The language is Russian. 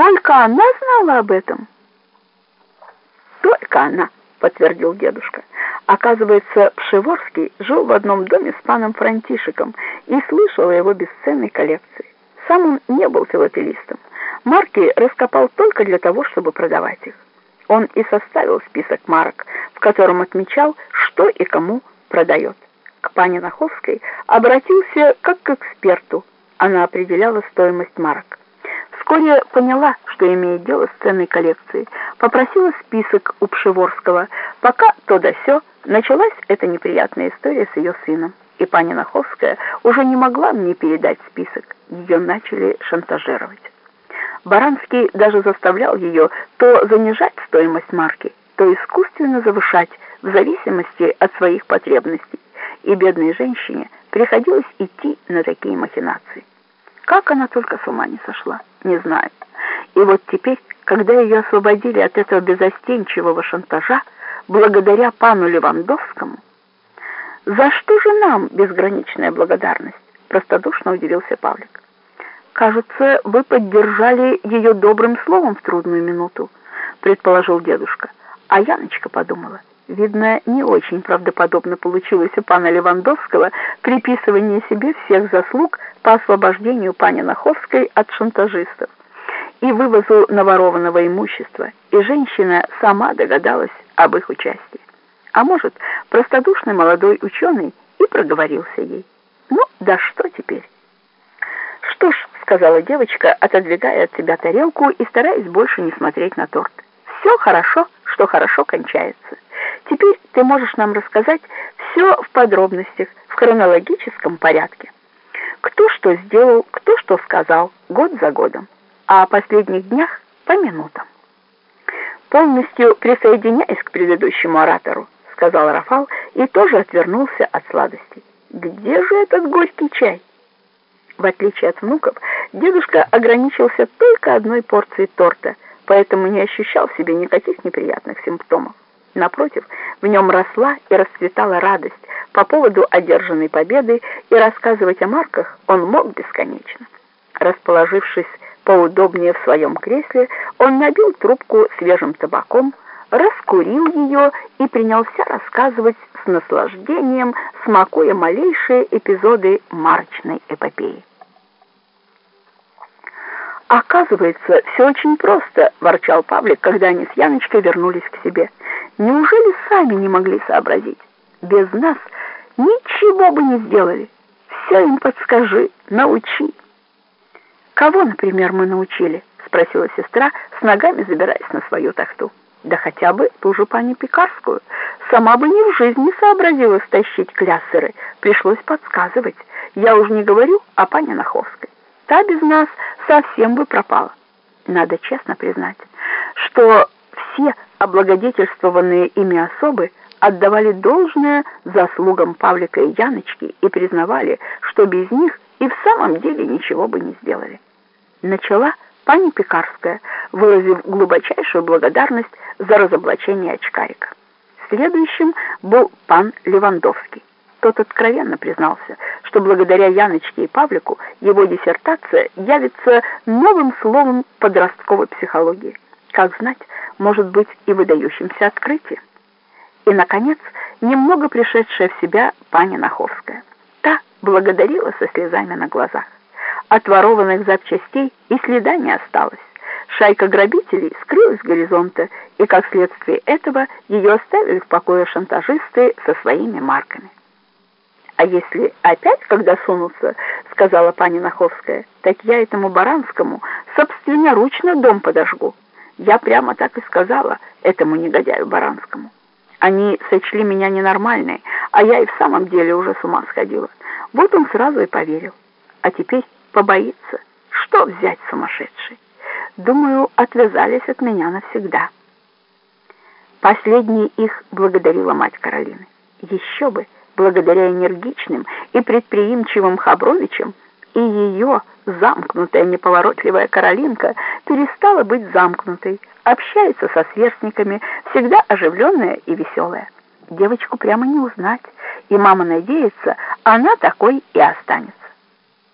только она знала об этом? Только она, подтвердил дедушка. Оказывается, Пшеворский жил в одном доме с паном Франтишиком и слышал о его бесценной коллекции. Сам он не был филателистом. Марки раскопал только для того, чтобы продавать их. Он и составил список марок, в котором отмечал, что и кому продает. К пане Наховской обратился как к эксперту. Она определяла стоимость марок. Вскоре поняла, что имеет дело с ценной коллекцией. Попросила список у Пшеворского. Пока то да сё, началась эта неприятная история с ее сыном. И пани Наховская уже не могла мне передать список. Ее начали шантажировать. Баранский даже заставлял ее то занижать стоимость марки, то искусственно завышать в зависимости от своих потребностей. И бедной женщине приходилось идти на такие махинации. Как она только с ума не сошла, не знаю. И вот теперь, когда ее освободили от этого безостенчивого шантажа, благодаря пану Левандовскому, «За что же нам безграничная благодарность?» — простодушно удивился Павлик. «Кажется, вы поддержали ее добрым словом в трудную минуту», — предположил дедушка. А Яночка подумала. Видно, не очень правдоподобно получилось у пана Левандовского приписывание себе всех заслуг по освобождению пани Наховской от шантажистов и вывозу наворованного имущества, и женщина сама догадалась об их участии. А может, простодушный молодой ученый и проговорился ей. Ну, да что теперь? Что ж, сказала девочка, отодвигая от себя тарелку и стараясь больше не смотреть на торт. Все хорошо, что хорошо кончается. Теперь ты можешь нам рассказать все в подробностях, в хронологическом порядке. Кто что сделал, кто что сказал, год за годом, а о последних днях по минутам. Полностью присоединяясь к предыдущему оратору, сказал Рафал и тоже отвернулся от сладостей. Где же этот горький чай? В отличие от внуков, дедушка ограничился только одной порцией торта, поэтому не ощущал в себе никаких неприятных симптомов. Напротив, в нем росла и расцветала радость по поводу одержанной победы, и рассказывать о марках он мог бесконечно. Расположившись поудобнее в своем кресле, он набил трубку свежим табаком, раскурил ее и принялся рассказывать с наслаждением, смакуя малейшие эпизоды марочной эпопеи. «Оказывается, все очень просто», — ворчал Павлик, когда они с Яночкой вернулись к себе. Неужели сами не могли сообразить? Без нас ничего бы не сделали. Все им подскажи, научи. Кого, например, мы научили? Спросила сестра, с ногами забираясь на свою тахту. Да хотя бы ту же пани Пекарскую. Сама бы ни в жизни сообразила стащить кляссеры. Пришлось подсказывать. Я уже не говорю о пане Наховской. Та без нас совсем бы пропала. Надо честно признать, что все облагодетельствованные ими особы отдавали должное заслугам Павлика и Яночки и признавали, что без них и в самом деле ничего бы не сделали. Начала пани Пекарская, выразив глубочайшую благодарность за разоблачение очкарика. Следующим был пан Левандовский. Тот откровенно признался, что благодаря Яночке и Павлику его диссертация явится новым словом подростковой психологии. Как знать, может быть и выдающимся открытием. И, наконец, немного пришедшая в себя пани Наховская. Та благодарила со слезами на глазах. От ворованных запчастей и следа не осталось. Шайка грабителей скрылась с горизонта, и, как следствие этого, ее оставили в покое шантажисты со своими марками. «А если опять, когда сунутся, — сказала пани Наховская, — так я этому Баранскому собственноручно дом подожгу». Я прямо так и сказала этому негодяю Баранскому. Они сочли меня ненормальной, а я и в самом деле уже с ума сходила. Вот он сразу и поверил. А теперь побоится. Что взять сумасшедший? Думаю, отвязались от меня навсегда. Последней их благодарила мать Каролины. Еще бы, благодаря энергичным и предприимчивым Хабровичам, и ее замкнутая неповоротливая Каролинка перестала быть замкнутой, общается со сверстниками, всегда оживленная и веселая. Девочку прямо не узнать, и мама надеется, она такой и останется.